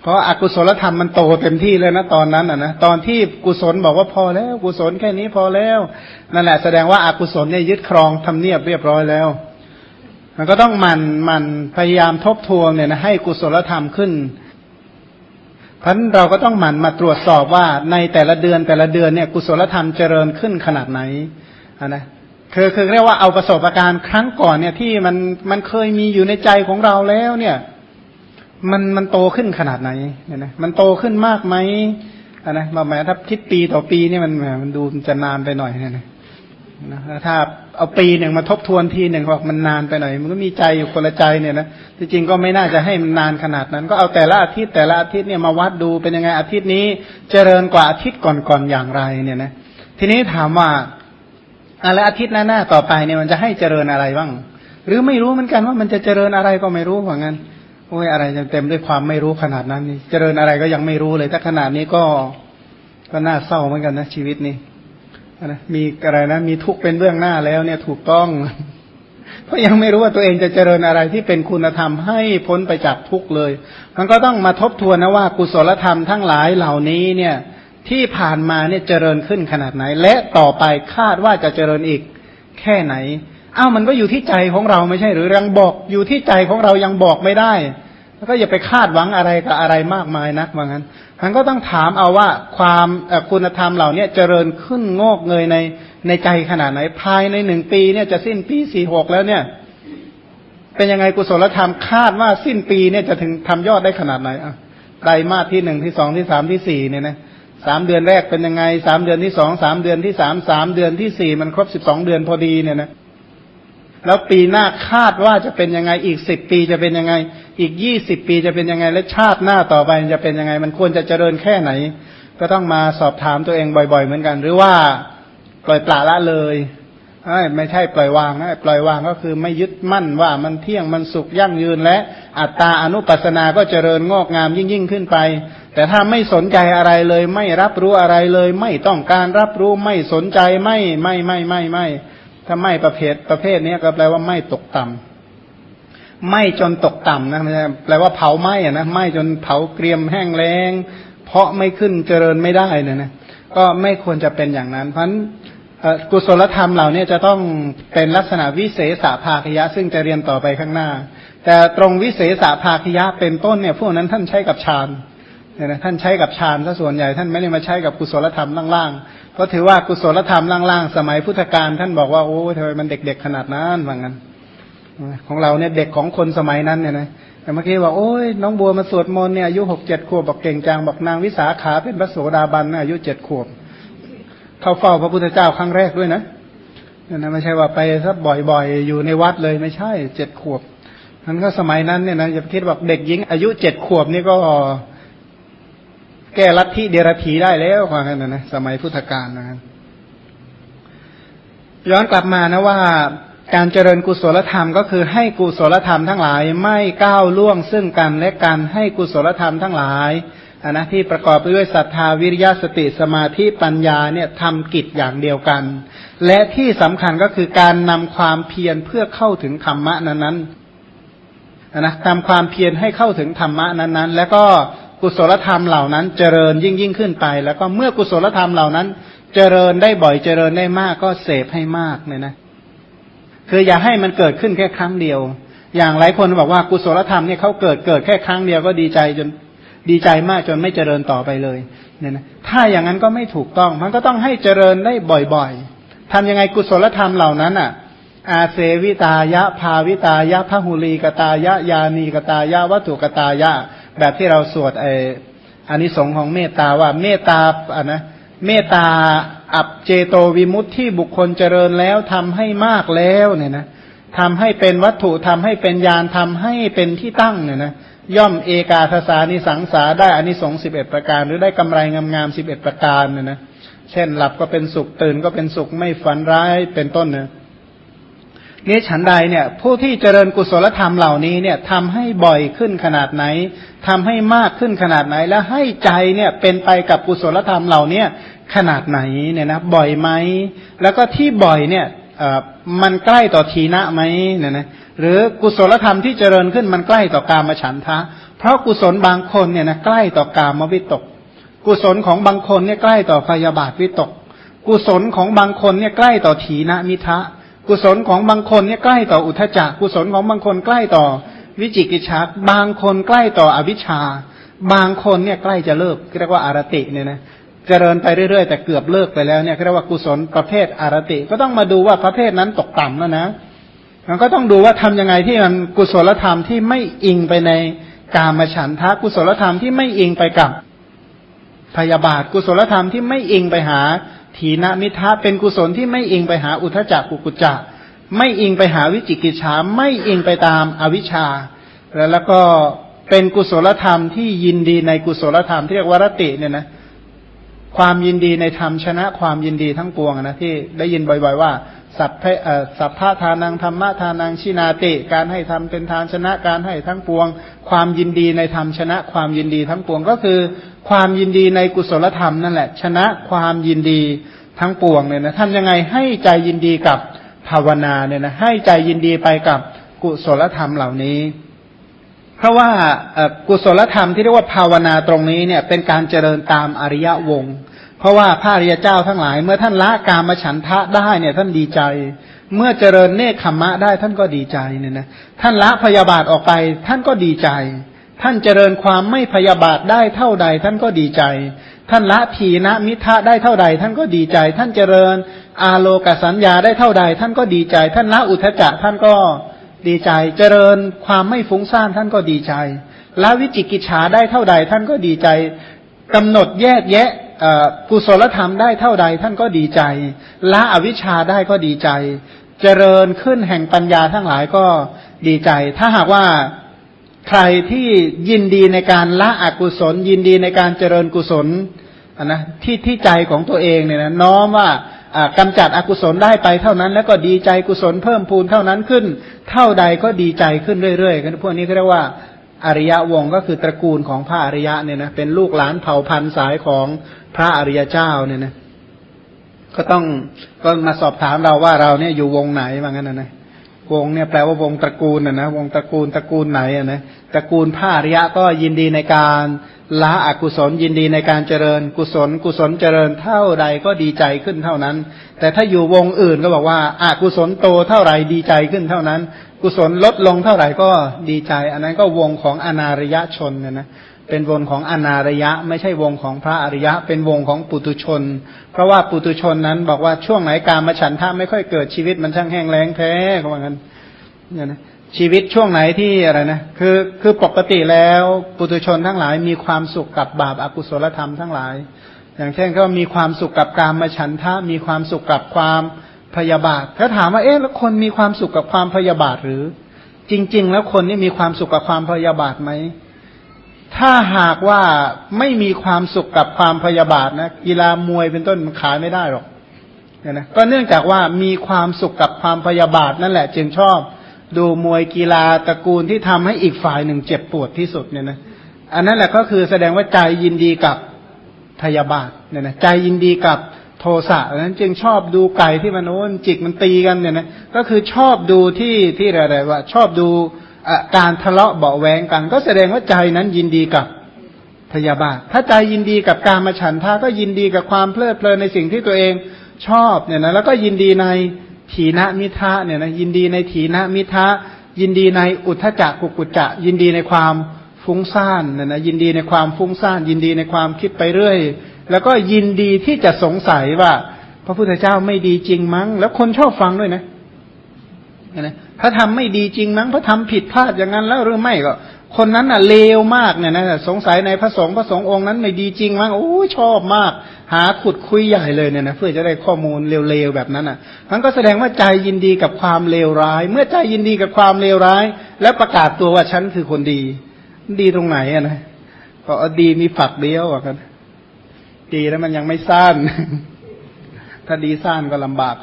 เพราะอากุศลธรรมมันโตเต็มที่เลยนะตอนนั้นอะนะตอนที่กุศลบอกว่าพอแล้ว กุศลแค่นี้พอแล้วนั่นแหละแสดงว่าอากุศลเนี่ยยึดครองทำเนียบเรียบร้อยแล้ว มันก็ต้องมันมันพยายามทบทวนเนี่ยนะให้กุศลธรรมขึ้นเพราะเราก็ต้องหมั่นมาตรวจสอบว่าในแต่ละเดือนแต่ละเดือนเนี่ยกุศลธรรมเจริญขึ้นขนาดไหนนะคือคือเรียกว่าเอาประสบการณ์ครั้งก่อนเนี่ยที่มันมันเคยมีอยู่ในใจของเราแล้วเนี่ย มันมันโตขึ้นขนาดไหนเนี่ยนะมันโตขึ้นมากไหมนะมาแม้ถ้าคิดปีต่อปีนี่มันมันดูจะนานไปหน่อยเนี่ยนะถ้าเอาปีหนึ่งมาทบทวนทีหนึ่งบอกมันนานไปหน่อย มันก็มีใจอยู่คนละใจเนี่ยนะที่จริงก็ไม่น่าจะให้มันนานขนาดนั้น ก็เอาแต่ละอาทิตย์แต่ละอาทิตย์เนี่ยมาวัดดูเป็นยังไงอาทิตย์นี้เจริญกว่าอาทิตย์ก่อนๆอย่างไรเนี่ยนะทีนี้ถามว่าอะไรอาทิตย์หน้าต่อไปเนี่ยมันจะให้เจริญอะไรบ้าง หรือไม่รู้เหมือนกันว่ามันจะเจริญอะไรก็ไม่รู้เหมือนกัน โอ้ยอะไรจะเต็มด้วยความไม่รู้ขนาดนั้นนี่เจริญอะไรก็ยังไม่รู้เลย ถ้าขนาดนี้ก็ก็น่าเศร้าเหมือนกันนะชีวิตนี้นะมีอะไรนะมีทุกข์เป็นเบื้องหน้าแล้วเนี่ยถูกต้องเพราะยังไม่รู้ว่าตัวเองจะเจริญอะไรที่เป็นคุณธรรมให้พ้นไปจากทุกข์เลย มันก็ต้องมาทบทวนนะว่ากุศลธรรมทั้งหลายเหล่านี้เนี่ย ที่ผ่านมาเนี่ยเจริญขึ้นขนาดไหน และต่อไปคาดว่าจะเจริญอีกแค่ไหน อ้าวมันก็อยู่ที่ใจของเราไม่ใช่หรือยังบอกอยู่ที่ใจของเรายังบอกไม่ได้ แล้วก็อย่าไปคาดหวังอะไรกับอะไรมากมายนักว่างั้นมันก็ต้องถามเอาว่าความคุณธรรมเหล่านี้เจริญขึ้นงอกเงยในในใจขนาดไหนภายในหนึ่งปีเนี่ยจะสิ้นปีสี่หกแล้วเนี่ย เป็นยังไงกุศลธรรมคาดว่าสิ้นปีเนี่ยจะถึงทำยอดได้ขนาดไหนอะไตรมาสที่หนึ่งที่สองที่สามที่สี่เนี่ยนะสามเดือนแรกเป็นยังไงสามเดือนที่สองสามเดือนที่สามสามเดือนที่สี่มันครบสิบสองเดือนพอดีเนี่ยนะ แล้วปีหน้าคาดว่าจะเป็นยังไง อีกสิบปีจะเป็นยังไง อีกยี่สิบปีจะเป็นยังไง และชาติหน้าต่อไปจะเป็นยังไง มันควรจะเจริญแค่ไหน ก็ต้องมาสอบถามตัวเองบ่อย ๆ เหมือนกัน หรือว่าปล่อยปละละเลยไม่ใช่ปล่อยวางนะปล่อยวางก็คือไม่ยึดมั่นว่ามันเที่ยงมันสุขยั่งยืนและอัตตาอนุปัสนาก็เจริญงอกงามยิ่งยิ่งขึ้นไป แต่ถ้าไม่สนใจอะไรเลย ไม่รับรู้อะไรเลย ไม่ต้องการรับรู้ไม่สนใจไม่ไม่ไม่ไม่ไม่ไม่ ถ้าไม่ประเภทประเภทนี้ก็แปลว่าไม่ตกต่ำไม่จนตกต่ำนะแปลว่าเผาไหม้อะนะไหม้จนเผาเกรียมแห้งแล้ง เพราะไม่ขึ้นเจริญไม่ได้นี่ยนะก็ไม่ควรจะเป็นอย่างนั้น เพราะกุศลธรรมเหล่านี้จะต้องเป็นลักษณะวิเศษภาคยะ ซึ่งจะเรียนต่อไปข้างหน้า แต่ตรงวิเศษภาคยะเป็นต้นเนี่ย พวกนั้นท่านใช้กับฌานเนี่ยนะท่านใช้กับฌานซะส่วนใหญ่ท่านไม่ได้มาใช้กับกุศลธรรมล่างๆก็ถือว่ากุศลธรรมล่างๆสมัยพุทธกาลท่านบอกว่าโอ้ทำไมมันเด็กๆขนาดนั้นว่างั้นของเราเนี่ยเด็กของคนสมัยนั้นเนี่ยนะแต่เมื่อกี้ว่าโอ้ยน้องบัวมาสวดมนต์เนี่ยอายุหกเจ็ดขวบบอกเก่งจังบอกนางวิสาขาเป็นพระโสดาบันอายุเจ็ดขวบ เข้าเฝ้าพระพุทธเจ้าครั้งแรกด้วยนะเนี่ยนะไม่ใช่ว่าไปสักบ่อยๆ อยู่ในวัดเลยไม่ใช่เจ็ดขวบนั้นก็สมัยนั้นเนี่ยนะอย่าคิดว่าเด็กหญิงอายุเจ็ดขวบนี่ก็ แก้ลัทธิเดรธีได้แล้วว่างั้นนะสมัยพุทธกาลนะครับย้อนกลับมานะว่าการเจริญกุศลธรรมก็คือให้กุศลธรรมทั้งหลายไม่ก้าวล่วงซึ่งกันและกันให้กุศลธรรมทั้งหลายนนะที่ประกอบไปด้วยศรัทธาวิริยะสติสมาธิปัญญาเนี่ยทำกิจอย่างเดียวกัน และที่สำคัญก็คือการนำความเพียรเพื่อเข้าถึงธรรมะนั้นๆนะทำความเพียรให้เข้าถึงธรรมะนั้นๆ แล้วก็ กุศลธรรมเหล่านั้นเจริญยิ่งยิ่งขึ้นไป แล้วก็เมื่อกุศลธรรมเหล่านั้น เจริญได้บ่อยเจริญได้มากก็เสพให้มากเนี่ยนะ คืออย่าให้มันเกิดขึ้นแค่ครั้งเดียว อย่างหลายคนบอกว่ากุศลธรรมเนี่ยเขาเกิดเกิดแค่ครั้งเดียวก็ดีใจจนดีใจมากจนไม่เจริญต่อไปเลยเนี่ยนะถ้าอย่างนั้นก็ไม่ถูกต้อง มันก็ต้องให้เจริญได้บ่อยๆทำยังไงกุศลธรรมเหล่านั้นอะ อาเสวิตายะ ภาวิตายะพหุลีกตายะ ยานีกตายะ วัตถุกตายะ แบบที่เราสวดไออานิสงส์ของเมตตาว่าเมตตาอะนะเมตตาอับเจโตวิมุตที่บุคคลเจริญแล้วทำให้มากแล้วเนี่ยนะทำให้เป็นวัตถุทำให้เป็นญาณทำให้เป็นที่ตั้งเนี่ยนะย่อมเอกาทสานิสังสาได้อานิสงส์สิบเอ็ดประการ หรือได้กำไรงามๆสิบเอ็ดประการเนี่ยนะเช่นหลับก็เป็นสุขตื่นก็เป็นสุขไม่ฝันร้ายเป็นต้นเนี่ย นี่ฉันใดเนี่ย ผู้ที่เจริญกุศลธรรมเหล่านี้เนี่ยทำให้บ่อยขึ้นขนาดไหนทำให้มากขึ้นขนาดไหน แล้วให้ใจเนี่ยเป็นไปกับกุศลธรรมเหล่าเนี้ยขนาดไหนเนี่ยนะบ่อยไหมแล้วก็ที่บ่อยเนี่ยเอ่อมันใกล้ต่อทีนะไหมเนี่ยนะหรือกุศลธรรมที่เจริญขึ้นมันใกล้ต่อกามฉันทะ เพราะกุศลบางคนเนี่ยนะใกล้ต่อกามวิตก กุศลของบางคนเนี่ยใกล้ต่อพยาบาทวิตก กุศลของบางคนเนี่ยใกล้ต่อถีนะมิทะ กุศลของบางคนเนี่ยใกล้ต่ออุทจักกุศลของบางคนใกล้ต่อวิจิกิจฉาบางคนใกล้ต่ออวิชชา บางคนเนี่ยใกล้จะเลิกเรียกว่าอารติเนี่ยนะเจริญไปเรื่อยๆแต่เกือบเลิกไปแล้วเนี่ยเรียกว่ากุศลประเภทอารติ ก็ต้องมาดูว่าประเภทนั้นตกต่ำแล้วนะมันก็ต้องดูว่าทำยังไงที่มันกุศลธรรมที่ไม่อิงไปในกามฉันทะกุศลธรรมที่ไม่อิงไปกับพยาบาทกุศลธรรมที่ไม่อิงไปหา ถีนมิทะเป็นกุศลที่ไม่อิงไปหาอุทจักกุกุจจะไม่อิงไปหาวิจิกิจฉาไม่อิงไปตามอวิชชา แล้วก็เป็นกุศลธรรมที่ยินดีในกุศลธรรมที่เรียกวรติเนี่ยนะความยินดีในธรรมชนะความยินดีทั้งปวงนะที่ได้ยินบ่อย ๆ ว่า สัพเพสัพพะทานังธรรมะทานังชินาติ การให้ทำเป็นทานชนะการให้ทั้งปวง ความยินดีในธรรมชนะ ความยินดีทั้งปวงก็คือ ความยินดีในกุศลธรรมนั่นแหละ ชนะความยินดีทั้งปวงเนี่ยนะทำยังไงให้ใจยินดีกับภาวนาเนี่ยนะให้ใจยินดีไปกับกุศลธรรมเหล่านี้ เพราะว่ากุศลธรรมที่เรียกว่าภาวนาตรงนี้เนี่ยเป็นการเจริญตามอริยวง เพราะว่าพระอริยเจ้าทั้งหลาย เมื่อท่านละกามฉันทะได้เนี่ยท่านดีใจ เมื่อเจริญเนคขมมะได้ท่านก็ดีใจเนี่ยนะท่านละพยาบาทออกไปท่านก็ดีใจ ท่านเจริญความไม่พยาบาทได้เท่าใด ท่านก็ดีใจ ท่านละทีนะมิทะได้เท่าใด ท่านก็ดีใจ ท่านเจริญ อาโลกสัญญาได้เท่าใด ท่านก็ดีใจ ท่านละอุทจจะท่านก็ดีใจ เจริญความไม่ฟุ้งซ่านท่านก็ดีใจละวิจิกิจฉาได้เท่าใด ท่านก็ดีใจกำหนดแยกแยะกุศลธรรมได้เท่าใด ท่านก็ดีใจละอวิชชาได้ก็ดีใจ เจริญขึ้นแห่งปัญญาทั้งหลายก็ดีใจ ถ้าหากว่า ใครที่ยินดีในการละอกุศล ยินดีในการเจริญกุศลนะที่ที่ใจของตัวเองเนี่ยนะน้อมว่ากำจัดอกุศลได้ไปเท่านั้น แล้วก็ดีใจกุศลเพิ่มพูนเท่านั้นขึ้น เท่าใดก็ดีใจขึ้นเรื่อยๆกันพวกนี้ก็เรียกว่าอริยวงก็คือตระกูลของพระอริยะเนี่ยนะเป็นลูกหลานเผ่าพันธุ์สายของพระอริยเจ้าเนี่ยนะก็ต้องก็มาสอบถามเราว่าเราเนี่ยอยู่วงไหนว่างั้นนะนะ วงเนี่ยแปลว่าวงตระกูลนะนะวงตระกูลตระกูลไหนอะนะตระกูลพระอริยะก็ยินดีในการละอกุศลยินดีในการเจริญ กุศล กุศลเจริญเท่าใดก็ดีใจขึ้นเท่านั้น แต่ถ้าอยู่วงอื่นก็บอกว่าอากุศลโตเท่าไหร่ดีใจขึ้นเท่านั้น กุศลลดลงเท่าไหร่ก็ดีใจ อันนั้นก็วงของอนาริยชนเนี่ยนะ เป็นวงของอนาริยะ ไม่ใช่วงของพระอริยะ เป็นวงของปุตุชน เพราะว่าปุตุชนนั้นบอกว่าช่วงไหนการมาฉันทะไม่ค่อยเกิดชีวิตมันช่างแห้งแล้งแท้เขาว่างั้นเนี่ยนะชีวิตช่วงไหนที่อะไรนะคือคือปกติแล้วปุถุชนทั้งหลายมีความสุขกับบาปอากุศลธรรมทั้งหลาย อย่างเช่นก็มีความสุขกับการมาฉันทะมีความสุขกับความพยาบาทถ้าถามว่าเอ๊ะแล้วคนมีความสุขกับความพยาบาทหรือ จริง ๆ แล้วคนนี่มีความสุขกับความพยาบาทไหม ถ้าหากว่าไม่มีความสุขกับความพยาบาทนะกีฬามวยเป็นต้นมันขายไม่ได้หรอกเนี่ยนะก็เนื่องจากว่ามีความสุขกับความพยาบาทนั่นแหละ จึงชอบ ดูมวยกีฬาตระกูลที่ทำให้อีกฝ่ายหนึ่งเจ็บปวดที่สุดเนี่ยนะอันนั้นแหละก็คือแสดงว่าใจยินดีกับพยาบาทเนี่ยนะใจยินดีกับโทสะนั้นจึงชอบดูไก่ที่มันโน้นจิกมันตีกันเนี่ยนะก็คือชอบดูที่ที่อะไรว่า ชอบดู การทะเลาะเบาแวงกัน ก็แสดงว่าใจนั้นยินดีกับพยาบาท ถ้าใจยินดีกับการมาฉันทาก็ยินดีกับความเพลิดเพลินในสิ่งที่ตัวเองชอบเนี่ยนะแล้วก็ยินดีในถีนมิทะเนี่ยนะยินดีในถีนมิทะยินดีในอุทจักกุกุจจะ ยินดีในความฟุ้งซ่านเนี่ยนะยินดีในความฟุ้งซ่าน ยินดีในความคิดไปเรื่อย แล้วก็ยินดีที่จะสงสัยว่า พระพุทธเจ้าไม่ดีจริงมั้ง แล้วคนชอบฟังด้วยนะ นะพระธรรมไม่ดีจริงมั้งพระธรรมผิดพลาดอย่างนั้นแล้วหรือไม่ก็ คนนั้นน่ะเลวมากเนี่ยนะสงสัยในพระสงฆ์พระสงฆ์องค์นั้นไม่ดีจริงมั้งโอ้ชอบมาก หาขุดคุยใหญ่เลยเนี่ยนะเพื่อจะได้ข้อมูลเลวๆแบบนั้นอะมันก็แสดงว่าใจยินดีกับความเลวร้าย เมื่อใจยินดีกับความเลวร้าย แล้วประกาศตัวว่าฉันคือคนดี ดีตรงไหนอะนะก็ดีมีฝักเดียวอะกันดีแล้วมันยังไม่สั้นถ้าดีสั้นก็ลำบาก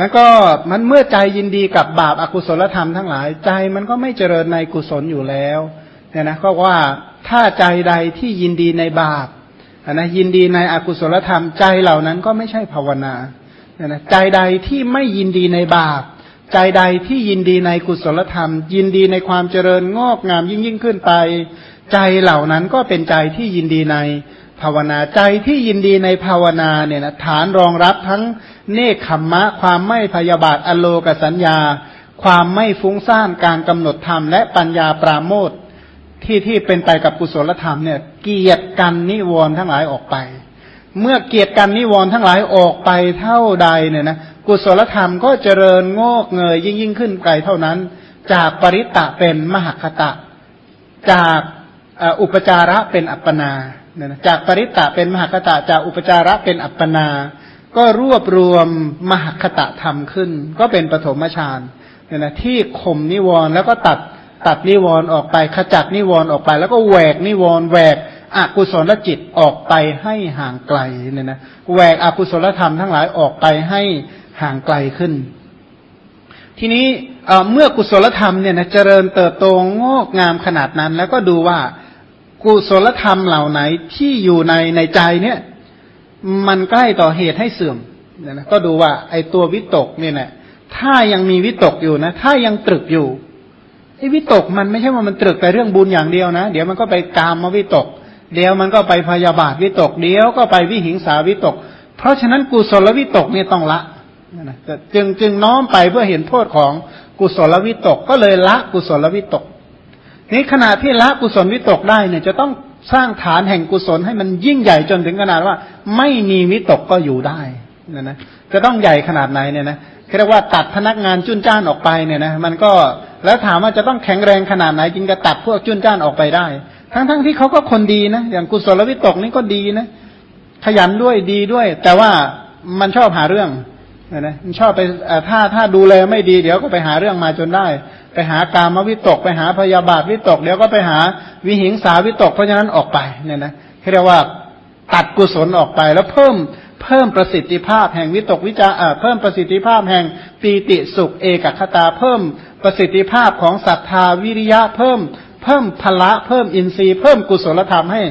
แล้วก็มันเมื่อใจยินดีกับบาปอากุศลธรรมทั้งหลายใจมันก็ไม่เจริญในกุศลอยู่แล้วเนี่ยนะก็ว่าถ้าใจใดที่ยินดีในบาปนะยินดีในอกุศลธรรมใจเหล่านั้นก็ไม่ใช่ภาวนาเนี่ยนะใจใดที่ไม่ยินดีในบาป ใจใดที่ยินดีในกุศลธรรม ยินดีในความเจริญงอกงามยิ่งยิ่งขึ้นไป ใจเหล่านั้นก็เป็นใจที่ยินดีในภาวนาใจที่ยินดีในภาวนาเนี่ยนะฐานรองรับทั้ง เนคขมมะ ความไม่พยาบาทอโลกสัญญา ความไม่ฟุ้งซ่านการกำหนดธรรมและปัญญาปราโมทที่ที่เป็นไปกับกุศลธรรมเนี่ยเกียรติกันนิวรณ์ทั้งหลายออกไป เมื่อเกียรติกันนิวรณ์ทั้งหลายออกไปเท่าใดเนี่ยนะกุศลธรรมก็เจริญงอกเงยยิ่งยิ่งขึ้นไกลเท่านั้น จากปริตะเป็นมหคตะ จากอุปจาระเป็นอัปปนาเนี่ยนะจากปริตะเป็นมหคตะจากอุปจาระเป็นอัปปนา ก็รวบรวมมหคตะธรรมขึ้น ก็เป็นปฐมฌานเนี่ยนะที่ข่มนิวรณ์แล้วก็ตัดตัดนิวรณ์ออกไปขจัดนิวรณ์ออกไป แล้วก็แหวกนิวรณ์แหวกอกุศลจิตออกไปให้ห่างไกลเนี่ยนะแหวกอกุศลธรรมทั้งหลายออกไปให้ห่างไกลขึ้น ทีนี้เมื่อกุศลธรรมเนี่ยนะเจริญเติบโตงอกงามขนาดนั้น แล้วก็ดูว่ากุศลธรรมเหล่าไหนที่อยู่ในในใจเนี่ย มันใกล้ต่อเหตุให้เสื่อมเนี่ยนะก็ดูว่าไอ้ตัววิตกเนี่ยนะถ้ายังมีวิตกอยู่นะ ถ้ายังตรึกอยู่ไอ้วิตกมันไม่ใช่ว่ามันตรึกแต่เรื่องบุญอย่างเดียวนะ เดี๋ยวมันก็ไปกามมาวิตก เดี๋ยวมันก็ไปพยาบาทวิตก เดี๋ยวก็ไปวิหิงสาวิตก เพราะฉะนั้นกุศลวิตกเนี่ยต้องละนะจึงจึงน้อมไปเพื่อเห็นโทษของกุศลวิตกก็เลยละกุศลวิตก นี้ขณะที่ละกุศลวิตกได้เนี่ยจะต้อง สร้างฐานแห่งกุศลให้มันยิ่งใหญ่จนถึงขนาดว่า ไม่มีวิตกก็อยู่ได้นะนะจะต้องใหญ่ขนาดไหนเนี่ยนะเรียกว่าตัดพนักงานจุนจ้านออกไปเนี่ยนะมันก็แล้วถามว่าจะต้องแข็งแรงขนาดไหนจึงจะตัดพวกจุนจ้านออกไปได้ ทั้งๆทที่เขาก็คนดีนะอย่างกุศลวิตกนี่ก็ดีนะขยันด้วยดีด้วย แต่ว่ามันชอบหาเรื่องนะมันชอบไปถ้าถ้าดูแลไม่ดีเดี๋ยวก็ไปหาเรื่องมาจนได้ ไปหากามวิตก ไปหาพยาบาทวิตก เดี๋ยวก็ไปหาวิหิงสาวิตก เพราะฉะนั้นออกไปเนี่ยนะเรียกว่าตัดกุศลออกไปแล้วเพิ่มเพิ่มประสิทธิภาพแห่งวิตกวิจารเพิ่มประสิทธิภาพแห่งปีติสุขเอกคตา เพิ่มประสิทธิภาพของศรัทธาวิริยะเพิ่ม เพิ่มพละเพิ่มอินทรีย์เพิ่มกุศลธรรมให้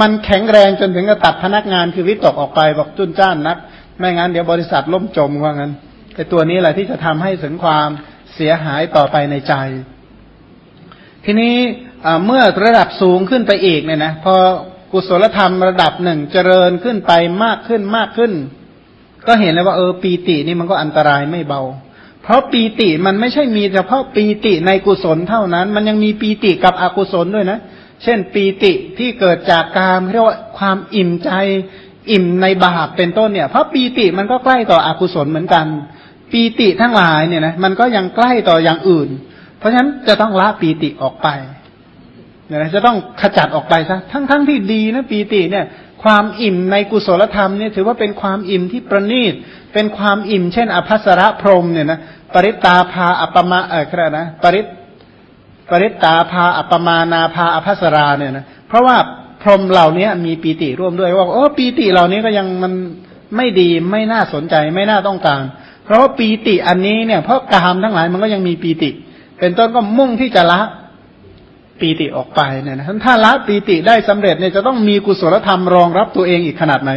มันแข็งแรงจนถึงกับตัดพนักงานคือวิตกออกไปบอกจุนจ้านนัก ไม่งั้นเดี๋ยวบริษัทล่มจมว่างั้นไอ้ตัวนี้แหละที่จะทำให้ถึงความ เสียหายต่อไปในใจ ทีนี้เมื่อระดับสูงขึ้นไปอีกเนี่ยนะพอกุศลธรรมระดับหนึ่งเจริญขึ้นไปมากขึ้นมากขึ้น ก็เห็นเลยว่าเออปีตินี่มันก็อันตรายไม่เบา เพราะปีติมันไม่ใช่มีเฉพาะปีติในกุศลเท่านั้น มันยังมีปีติกับอกุศลด้วยนะ เช่น ปีติที่เกิดจากการเรียกว่าความอิ่มใจอิ่มในบาปเป็นต้นเนี่ย เพราะปีติมันก็ใกล้ต่ออกุศลเหมือนกัน ปีติทั้งหลายเนี่ยนะมันก็ยังใกล้ต่ออย่างอื่น เพราะฉะนั้นจะต้องละปีติออกไปเนี่ยนะจะต้องขจัดออกไปซะทั้งๆทที่ดีนะปีติเนี่ย ความอิ่มในกุศลธรรมเนี่ยถือว่าเป็นความอิ่มที่ประณีต เป็นความอิ่มเช่น อภัสระพรมเนี่ยนะปริตาภาอัปมาเออครนะปริปริตาภาอัปมานาภาอภัสราเนี่ยนะเพราะว่าพรมเหล่านี้มีปีติร่วมด้วยว่าโอ้ปีติเหล่านี้ก็ยังมันไม่ดีไม่น่าสนใจไม่น่าต้องการ เพราะว่าปีติอันนี้เนี่ยเพราะกามทั้งหลายมันก็ยังมีปีติ เป็นต้นก็มุ่งที่จะละปีติออกไปเนี่ยนะถ้าละปีติได้สำเร็จเนี่ยจะต้องมีกุศลธรรมรองรับตัวเองอีกขนาดไหน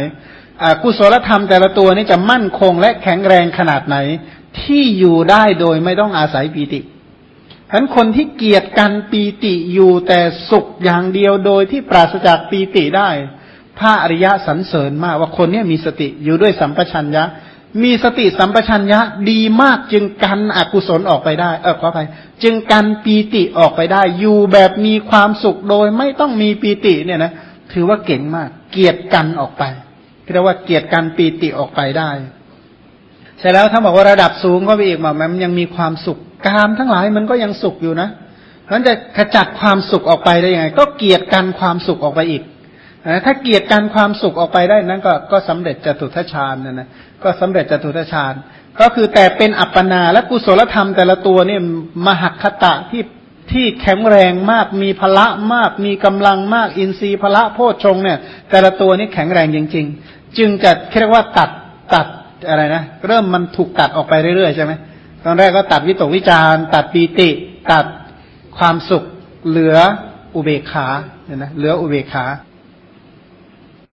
กุศลธรรมแต่ละตัวนี้จะมั่นคงและแข็งแรงขนาดไหน ที่อยู่ได้โดยไม่ต้องอาศัยปีติฉะนั้นคนที่เกียรติกันปีติอยู่แต่สุขอย่างเดียวโดยที่ปราศจากปีติได้ พระอริยะสรรเสริญมากว่าคนนี้มีสติอยู่ด้วยสัมปชัญญะ มีสติสัมปชัญญะดีมากจึงกันอกุศลออกไปได้ เออขออภัยจึงกันปีติออกไปได้ อยู่แบบมีความสุขโดยไม่ต้องมีปีติเนี่ยนะถือว่าเก่งมาก เกียรติกันออกไปเรียกว่าเกียรติกันปีติออกไปได้ใช่แล้วถ้าบอกว่าระดับสูงก็ไปอีกแบบมันยังมีความสุขกามทั้งหลายมันก็ยังสุขอยู่นะมันจะขจัดความสุขออกไปได้ยังไง ก็เกียรติกันความสุขออกไปอีก ถ้าเกียรติกันความสุขออกไปได้นั้นก็ก็สำเร็จจตุทัชฌานนะนะก็สำเร็จจตุทัชฌานก็คือแต่เป็นอัปปนาและกุศลธรรมแต่ละตัวเนี่ยมหัคตะที่ที่แข็งแรงมากมีพละมาก มีกำลังมาก อินทรีย์พละโพชฌงเนี่ย แต่ละตัวนี้แข็งแรงจริง ๆ จึงจะเรียกว่าตัดตัดอะไรนะ เริ่มมันถูกตัดออกไปเรื่อยๆใช่ไหมตอนแรกก็ตัดวิตกวิจารตัดปีติ ตัดความสุขเหลืออุเบกขาเนี่ยนะเหลืออุเบกขา